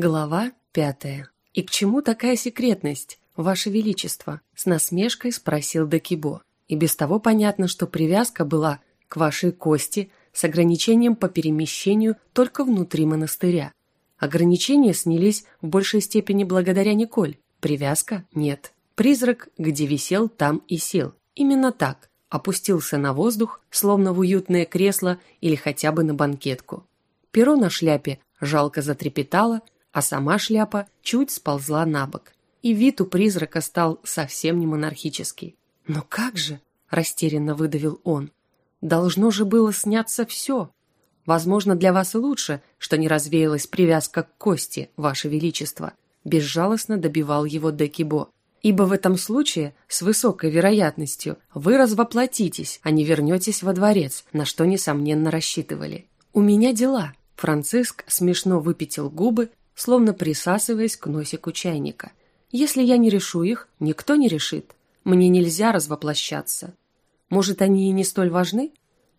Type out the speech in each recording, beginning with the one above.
Глава пятая. «И к чему такая секретность, Ваше Величество?» – с насмешкой спросил Декибо. И без того понятно, что привязка была к вашей кости с ограничением по перемещению только внутри монастыря. Ограничения снялись в большей степени благодаря Николь. Привязка – нет. Призрак, где висел, там и сел. Именно так. Опустился на воздух, словно в уютное кресло или хотя бы на банкетку. Перо на шляпе жалко затрепетало – а сама шляпа чуть сползла на бок. И вид у призрака стал совсем не монархический. «Но как же?» – растерянно выдавил он. «Должно же было сняться все. Возможно, для вас и лучше, что не развеялась привязка к кости, ваше величество», – безжалостно добивал его Декибо. «Ибо в этом случае, с высокой вероятностью, вы развоплотитесь, а не вернетесь во дворец, на что, несомненно, рассчитывали. У меня дела». Франциск смешно выпятил губы словно присасываясь к носику чайника. «Если я не решу их, никто не решит. Мне нельзя развоплощаться. Может, они и не столь важны?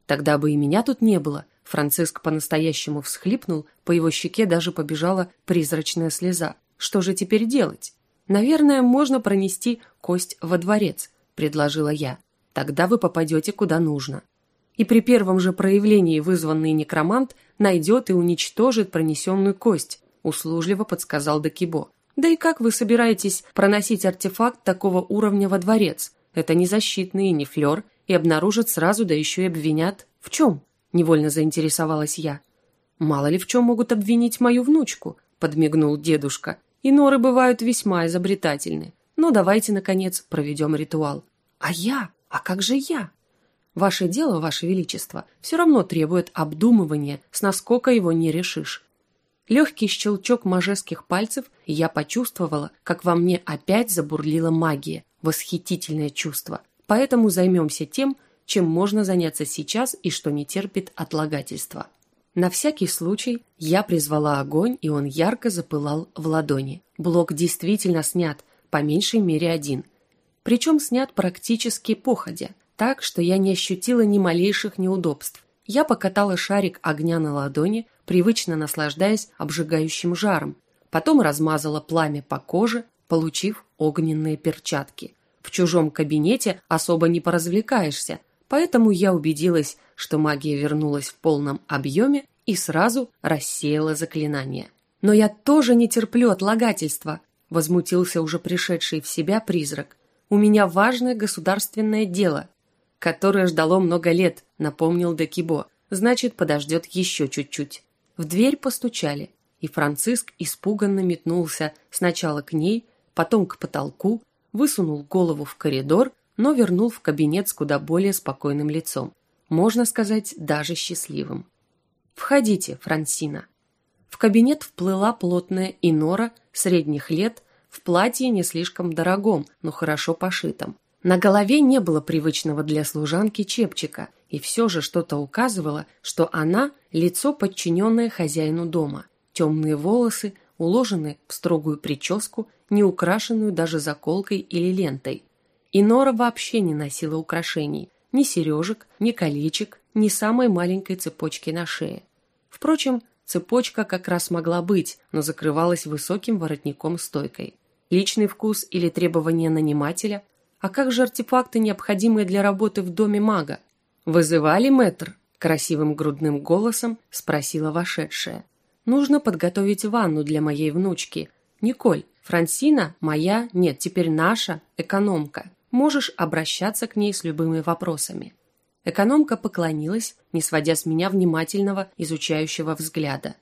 Тогда бы и меня тут не было». Франциск по-настоящему всхлипнул, по его щеке даже побежала призрачная слеза. «Что же теперь делать?» «Наверное, можно пронести кость во дворец», — предложила я. «Тогда вы попадете куда нужно». И при первом же проявлении вызванный некромант найдет и уничтожит пронесенную кость, услужливо подсказал Дакибо. Да и как вы собираетесь проносить артефакт такого уровня во дворец? Это не защитный и не флер, и обнаружат сразу, да еще и обвинят. В чем? Невольно заинтересовалась я. Мало ли в чем могут обвинить мою внучку, подмигнул дедушка. И норы бывают весьма изобретательны. Но давайте, наконец, проведем ритуал. А я? А как же я? Ваше дело, Ваше Величество, все равно требует обдумывания, с насколько его не решишь. Легкий щелчок мажеских пальцев, и я почувствовала, как во мне опять забурлила магия. Восхитительное чувство. Поэтому займемся тем, чем можно заняться сейчас и что не терпит отлагательства. На всякий случай я призвала огонь, и он ярко запылал в ладони. Блок действительно снят, по меньшей мере один. Причем снят практически походя, так, что я не ощутила ни малейших неудобств. Я покатала шарик огня на ладони, привычно наслаждаясь обжигающим жаром, потом размазала пламя по коже, получив огненные перчатки. В чужом кабинете особо не поразвлекаешься, поэтому я убедилась, что магия вернулась в полном объеме и сразу рассеяла заклинание. «Но я тоже не терплю отлагательства», – возмутился уже пришедший в себя призрак. «У меня важное государственное дело, которое ждало много лет», – напомнил Декибо. «Значит, подождет еще чуть-чуть». В дверь постучали, и Франциск испуганно метнулся сначала к ней, потом к потолку, высунул голову в коридор, но вернул в кабинет с куда более спокойным лицом. Можно сказать, даже счастливым. «Входите, Франсина». В кабинет вплыла плотная Инора средних лет в платье не слишком дорогом, но хорошо пошитом. На голове не было привычного для служанки чепчика, и все же что-то указывало, что она – лицо, подчиненное хозяину дома. Темные волосы, уложены в строгую прическу, не украшенную даже заколкой или лентой. И Нора вообще не носила украшений – ни сережек, ни колечек, ни самой маленькой цепочки на шее. Впрочем, цепочка как раз могла быть, но закрывалась высоким воротником-стойкой. Личный вкус или требования нанимателя а как же артефакты, необходимые для работы в доме мага? Вызывали мэтр? Красивым грудным голосом спросила вошедшая. Нужно подготовить ванну для моей внучки. Николь, Франсина, моя, нет, теперь наша, экономка. Можешь обращаться к ней с любыми вопросами. Экономка поклонилась, не сводя с меня внимательного, изучающего взгляда.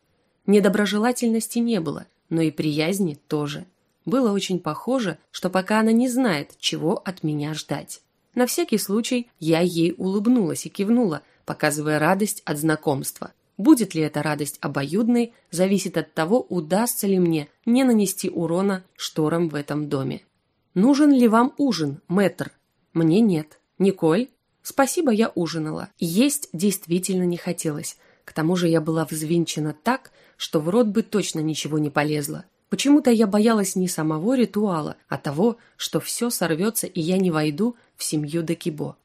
Недоброжелательности не было, но и приязни тоже. Было очень похоже, что пока она не знает, чего от меня ждать. На всякий случай я ей улыбнулась и кивнула, показывая радость от знакомства. Будет ли эта радость обоюдной, зависит от того, удастся ли мне не нанести урона шторам в этом доме. Нужен ли вам ужин, мэтр? Мне нет. Николь? Спасибо, я ужинала. Есть действительно не хотелось. К тому же я была взвинчена так, что в рот бы точно ничего не полезло. Почему-то я боялась не самого ритуала, а того, что все сорвется и я не войду в семью Декибо.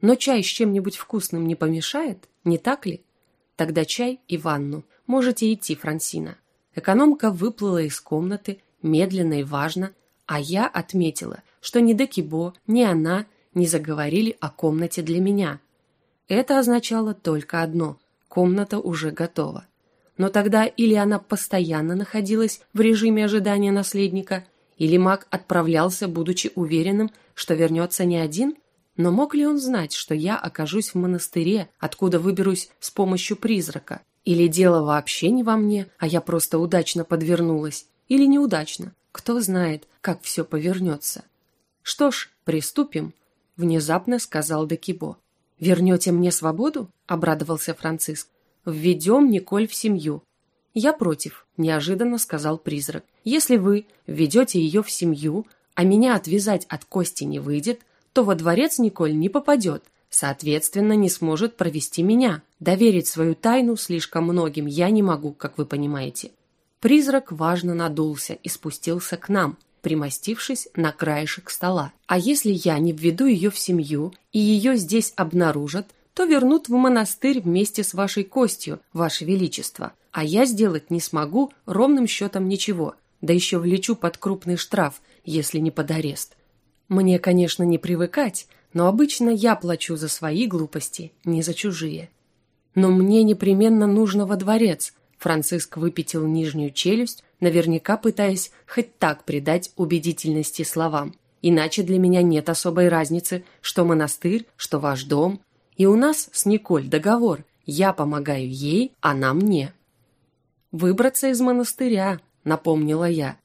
Но чай с чем-нибудь вкусным не помешает, не так ли? Тогда чай и ванну. Можете идти, Франсина. Экономка выплыла из комнаты, медленно и важно, а я отметила, что ни Декибо, ни она не заговорили о комнате для меня. Это означало только одно – комната уже готова. Но тогда или она постоянно находилась в режиме ожидания наследника, или маг отправлялся, будучи уверенным, что вернется не один – но мог ли он знать, что я окажусь в монастыре, откуда выберусь с помощью призрака? Или дело вообще не во мне, а я просто удачно подвернулась? Или неудачно? Кто знает, как все повернется. Что ж, приступим, внезапно сказал Декибо. Вернете мне свободу? Обрадовался Франциск. Введем Николь в семью. Я против, неожиданно сказал призрак. Если вы введете ее в семью, а меня отвязать от кости не выйдет, то во дворец Николь не попадет, соответственно, не сможет провести меня. Доверить свою тайну слишком многим я не могу, как вы понимаете. Призрак важно надулся и спустился к нам, примостившись на краешек стола. А если я не введу ее в семью и ее здесь обнаружат, то вернут в монастырь вместе с вашей костью, ваше величество. А я сделать не смогу ровным счетом ничего, да еще влечу под крупный штраф, если не под арест. Мне, конечно, не привыкать, но обычно я плачу за свои глупости, не за чужие. Но мне непременно нужно во дворец. Франциск выпятил нижнюю челюсть, наверняка пытаясь хоть так придать убедительности словам. Иначе для меня нет особой разницы, что монастырь, что ваш дом. И у нас с Николь договор. Я помогаю ей, она мне. Выбраться из монастыря, напомнила я.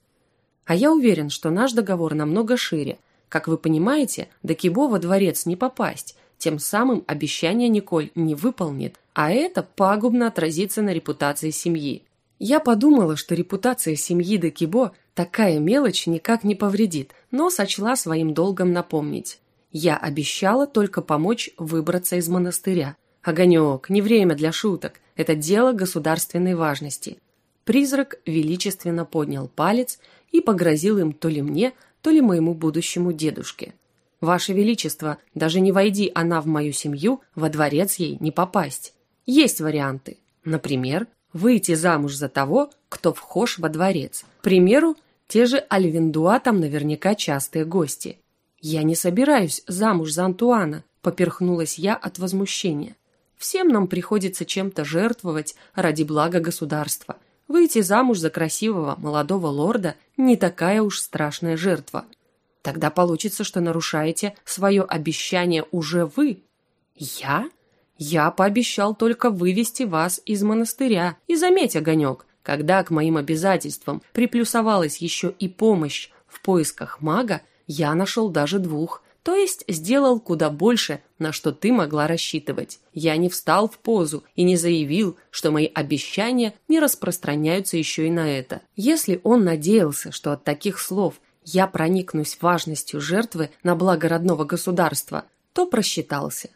А я уверен, что наш договор намного шире – как вы понимаете, до Кибо во дворец не попасть, тем самым обещание Николь не выполнит, а это пагубно отразится на репутации семьи. Я подумала, что репутация семьи Декибо такая мелочь никак не повредит, но сочла своим долгом напомнить. Я обещала только помочь выбраться из монастыря. Огонек, не время для шуток, это дело государственной важности. Призрак величественно поднял палец и погрозил им то ли мне, то ли моему будущему дедушке. Ваше Величество, даже не войди она в мою семью, во дворец ей не попасть. Есть варианты. Например, выйти замуж за того, кто вхож во дворец. К примеру, те же Альвиндуа там наверняка частые гости. Я не собираюсь замуж за Антуана, поперхнулась я от возмущения. Всем нам приходится чем-то жертвовать ради блага государства – Выйти замуж за красивого молодого лорда не такая уж страшная жертва. Тогда получится, что нарушаете свое обещание уже вы. Я? Я пообещал только вывести вас из монастыря. И заметь, Огонек, когда к моим обязательствам приплюсовалась еще и помощь в поисках мага, я нашел даже двух. То есть сделал куда больше, на что ты могла рассчитывать. Я не встал в позу и не заявил, что мои обещания не распространяются еще и на это. Если он надеялся, что от таких слов я проникнусь важностью жертвы на благо родного государства, то просчитался.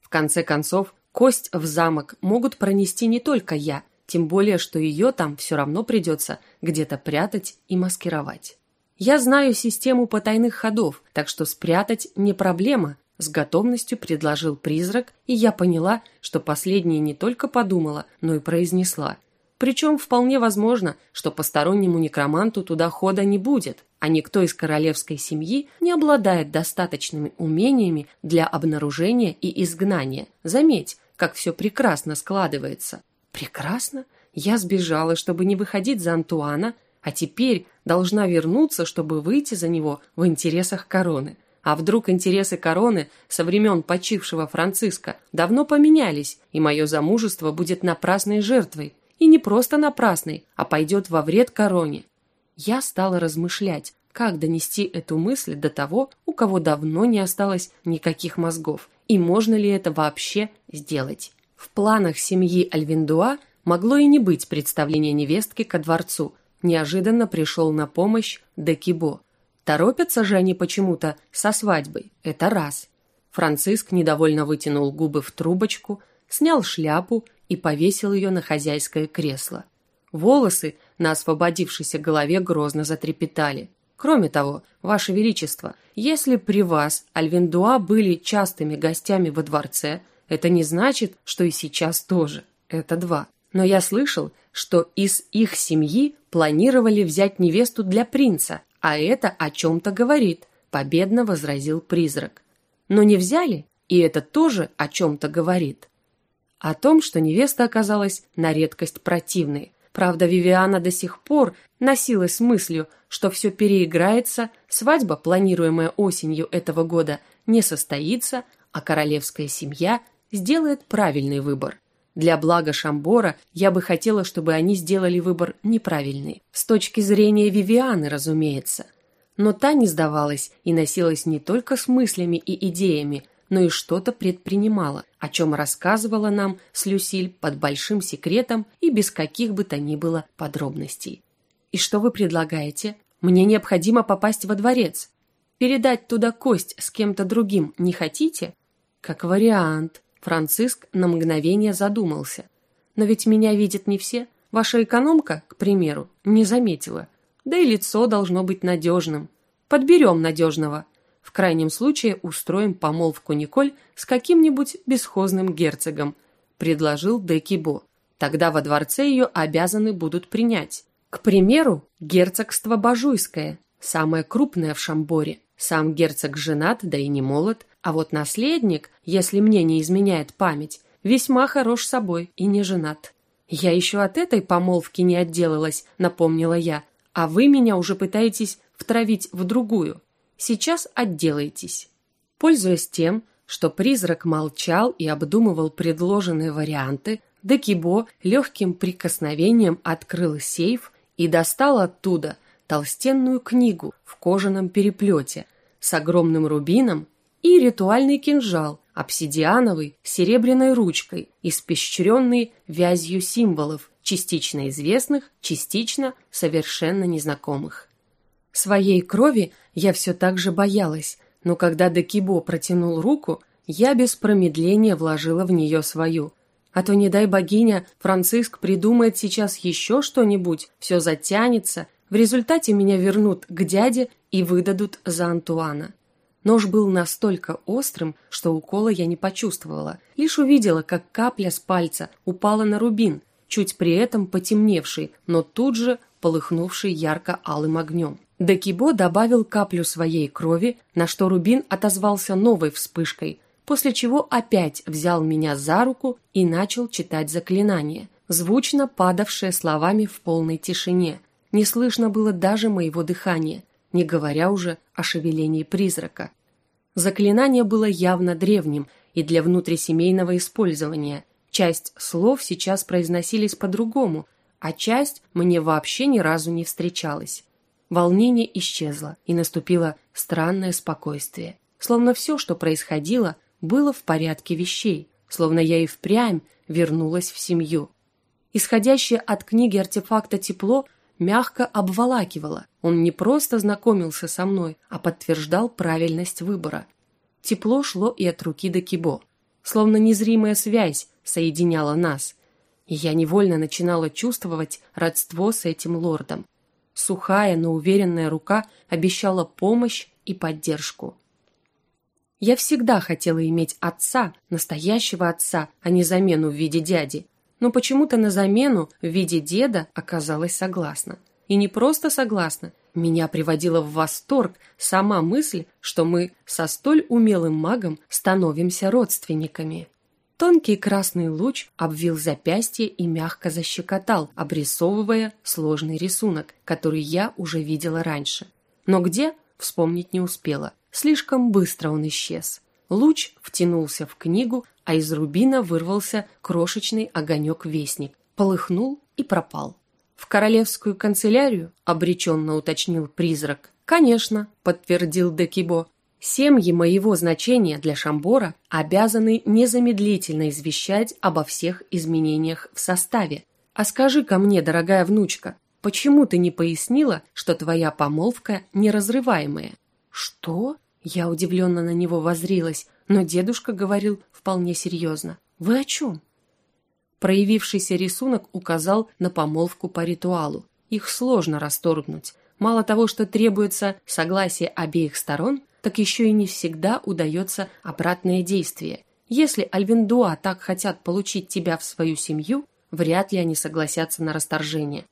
В конце концов, кость в замок могут пронести не только я, тем более, что ее там все равно придется где-то прятать и маскировать. Я знаю систему потайных ходов, так что спрятать не проблема, с готовностью предложил призрак, и я поняла, что последнее не только подумала, но и произнесла. Причем вполне возможно, что постороннему некроманту туда хода не будет, а никто из королевской семьи не обладает достаточными умениями для обнаружения и изгнания. Заметь, как все прекрасно складывается. Прекрасно? Я сбежала, чтобы не выходить за Антуана, а теперь должна вернуться, чтобы выйти за него в интересах короны. А вдруг интересы короны со времен почившего Франциска давно поменялись, и мое замужество будет напрасной жертвой. И не просто напрасной, а пойдет во вред короне. Я стала размышлять, как донести эту мысль до того, у кого давно не осталось никаких мозгов, и можно ли это вообще сделать. В планах семьи Альвиндуа могло и не быть представления невестки ко дворцу – неожиданно пришел на помощь Декибо. Торопятся же они почему-то со свадьбой, это раз. Франциск недовольно вытянул губы в трубочку, снял шляпу и повесил ее на хозяйское кресло. Волосы на освободившейся голове грозно затрепетали. Кроме того, Ваше Величество, если при вас Альвендуа были частыми гостями во дворце, это не значит, что и сейчас тоже. Это два. Но я слышал, что из их семьи планировали взять невесту для принца, а это о чем-то говорит, победно возразил призрак. Но не взяли, и это тоже о чем-то говорит. О том, что невеста оказалась на редкость противной. Правда, Вивиана до сих пор носилась с мыслью, что все переиграется, свадьба, планируемая осенью этого года, не состоится, а королевская семья сделает правильный выбор. Для блага Шамбора я бы хотела, чтобы они сделали выбор неправильный. С точки зрения Вивианы, разумеется. Но та не сдавалась и носилась не только с мыслями и идеями, но и что-то предпринимала, о чем рассказывала нам с Люсиль под большим секретом и без каких бы то ни было подробностей. «И что вы предлагаете? Мне необходимо попасть во дворец. Передать туда кость с кем-то другим не хотите?» «Как вариант», Франциск на мгновение задумался. «Но ведь меня видят не все. Ваша экономка, к примеру, не заметила. Да и лицо должно быть надежным. Подберем надежного. В крайнем случае устроим помолвку Николь с каким-нибудь бесхозным герцогом», предложил Декибо. «Тогда во дворце ее обязаны будут принять. К примеру, герцогство Бажуйское, самое крупное в Шамборе. Сам герцог женат, да и не молод, а вот наследник, если мне не изменяет память, весьма хорош собой и не женат. Я еще от этой помолвки не отделалась, напомнила я, а вы меня уже пытаетесь втравить в другую. Сейчас отделаетесь. Пользуясь тем, что призрак молчал и обдумывал предложенные варианты, Декибо легким прикосновением открыл сейф и достал оттуда толстенную книгу в кожаном переплете с огромным рубином и ритуальный кинжал, обсидиановый, с серебряной ручкой, испещренный вязью символов, частично известных, частично совершенно незнакомых. Своей крови я все так же боялась, но когда Декибо протянул руку, я без промедления вложила в нее свою. А то, не дай богиня, Франциск придумает сейчас еще что-нибудь, все затянется, в результате меня вернут к дяде и выдадут за Антуана. Нож был настолько острым, что укола я не почувствовала, лишь увидела, как капля с пальца упала на рубин, чуть при этом потемневший, но тут же полыхнувший ярко-алым огнем. Декибо добавил каплю своей крови, на что рубин отозвался новой вспышкой, после чего опять взял меня за руку и начал читать заклинание, звучно падавшее словами в полной тишине. Не слышно было даже моего дыхания – не говоря уже о шевелении призрака. Заклинание было явно древним и для внутрисемейного использования. Часть слов сейчас произносились по-другому, а часть мне вообще ни разу не встречалась. Волнение исчезло, и наступило странное спокойствие. Словно все, что происходило, было в порядке вещей, словно я и впрямь вернулась в семью. Исходящее от книги артефакта тепло мягко обволакивало. Он не просто знакомился со мной, а подтверждал правильность выбора. Тепло шло и от руки до кибо. Словно незримая связь соединяла нас. И я невольно начинала чувствовать родство с этим лордом. Сухая, но уверенная рука обещала помощь и поддержку. Я всегда хотела иметь отца, настоящего отца, а не замену в виде дяди но почему-то на замену в виде деда оказалась согласна. И не просто согласна, меня приводила в восторг сама мысль, что мы со столь умелым магом становимся родственниками. Тонкий красный луч обвил запястье и мягко защекотал, обрисовывая сложный рисунок, который я уже видела раньше. Но где, вспомнить не успела. Слишком быстро он исчез. Луч втянулся в книгу, а из рубина вырвался крошечный огонек-вестник, полыхнул и пропал. «В королевскую канцелярию?» – обреченно уточнил призрак. «Конечно», – подтвердил Декибо. «Семьи моего значения для Шамбора обязаны незамедлительно извещать обо всех изменениях в составе. А скажи-ка мне, дорогая внучка, почему ты не пояснила, что твоя помолвка неразрываемая?» «Что?» Я удивленно на него возрилась, но дедушка говорил вполне серьезно. «Вы о чем?» Проявившийся рисунок указал на помолвку по ритуалу. Их сложно расторгнуть. Мало того, что требуется согласие обеих сторон, так еще и не всегда удается обратное действие. Если Альвендуа так хотят получить тебя в свою семью, вряд ли они согласятся на расторжение.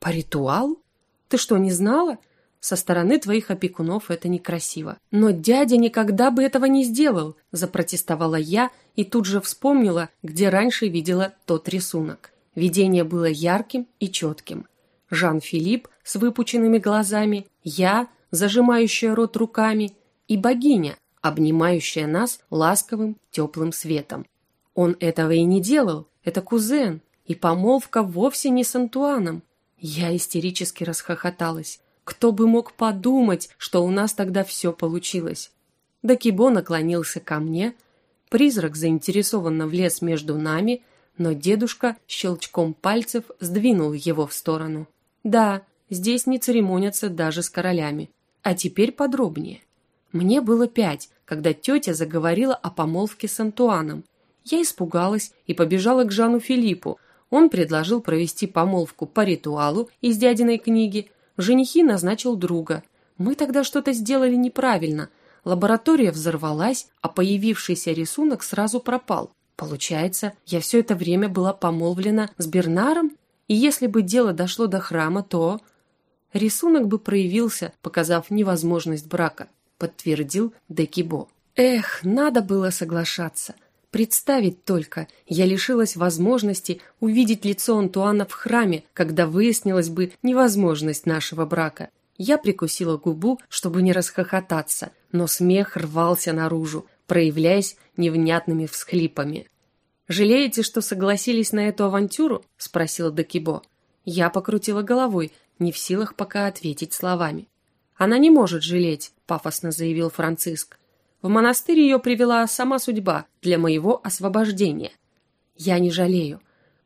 По ритуалу? Ты что, не знала? Со стороны твоих опекунов это некрасиво. Но дядя никогда бы этого не сделал, запротестовала я и тут же вспомнила, где раньше видела тот рисунок. Видение было ярким и четким. Жан-Филипп с выпученными глазами, я, зажимающая рот руками, и богиня, обнимающая нас ласковым теплым светом. Он этого и не делал, это кузен, и помолвка вовсе не с Антуаном. Я истерически расхохоталась. Кто бы мог подумать, что у нас тогда все получилось? Дакибо наклонился ко мне, призрак заинтересованно влез между нами, но дедушка щелчком пальцев сдвинул его в сторону. Да, здесь не церемонятся даже с королями. А теперь подробнее. Мне было пять, когда тетя заговорила о помолвке с Антуаном. Я испугалась и побежала к Жану Филиппу. Он предложил провести помолвку по ритуалу из дядиной книги. Женихи назначил друга. Мы тогда что-то сделали неправильно. Лаборатория взорвалась, а появившийся рисунок сразу пропал. Получается, я все это время была помолвлена с Бернаром? И если бы дело дошло до храма, то... Рисунок бы проявился, показав невозможность брака, подтвердил Декибо. Эх, надо было соглашаться. Представить только, я лишилась возможности увидеть лицо Антуана в храме, когда выяснилась бы невозможность нашего брака. Я прикусила губу, чтобы не расхохотаться, но смех рвался наружу, проявляясь невнятными всхлипами. «Жалеете, что согласились на эту авантюру?» – спросила Декибо. Я покрутила головой, не в силах пока ответить словами. «Она не может жалеть», – пафосно заявил Франциск. «В монастырь ее привела сама судьба для моего освобождения. Я не жалею.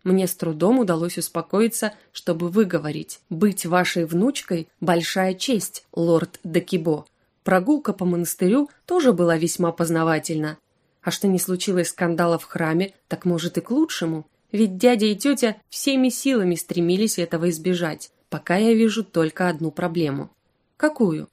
Мне с трудом удалось успокоиться, чтобы выговорить. Быть вашей внучкой – большая честь, лорд Декибо. Прогулка по монастырю тоже была весьма познавательна. А что не случилось скандала в храме, так может и к лучшему. Ведь дядя и тетя всеми силами стремились этого избежать. Пока я вижу только одну проблему. Какую?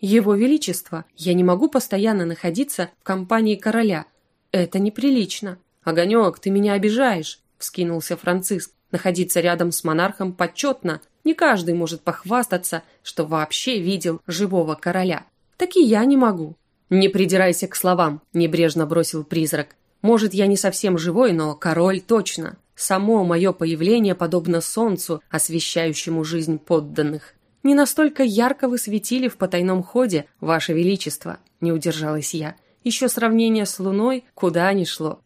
Его Величество, я не могу постоянно находиться в компании короля. Это неприлично. Огонек, ты меня обижаешь, вскинулся Франциск. Находиться рядом с монархом почетно. Не каждый может похвастаться, что вообще видел живого короля. Так и я не могу. «Не придирайся к словам», – небрежно бросил призрак. «Может, я не совсем живой, но король точно. Само мое появление подобно солнцу, освещающему жизнь подданных. Не настолько ярко вы светили в потайном ходе, ваше величество», – не удержалась я. «Еще сравнение с луной куда ни шло».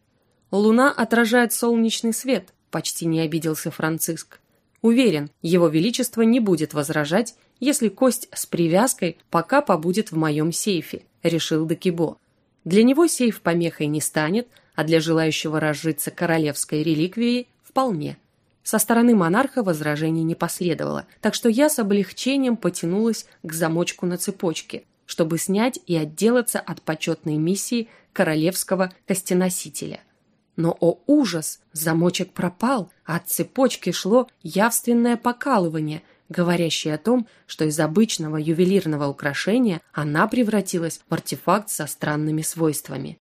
«Луна отражает солнечный свет», – почти не обиделся Франциск. Уверен, его величество не будет возражать, если кость с привязкой пока побудет в моем сейфе, решил Декибо. Для него сейф помехой не станет, а для желающего разжиться королевской реликвией вполне. Со стороны монарха возражений не последовало, так что я с облегчением потянулась к замочку на цепочке, чтобы снять и отделаться от почетной миссии королевского костеносителя – но, о ужас, замочек пропал, а от цепочки шло явственное покалывание, говорящее о том, что из обычного ювелирного украшения она превратилась в артефакт со странными свойствами.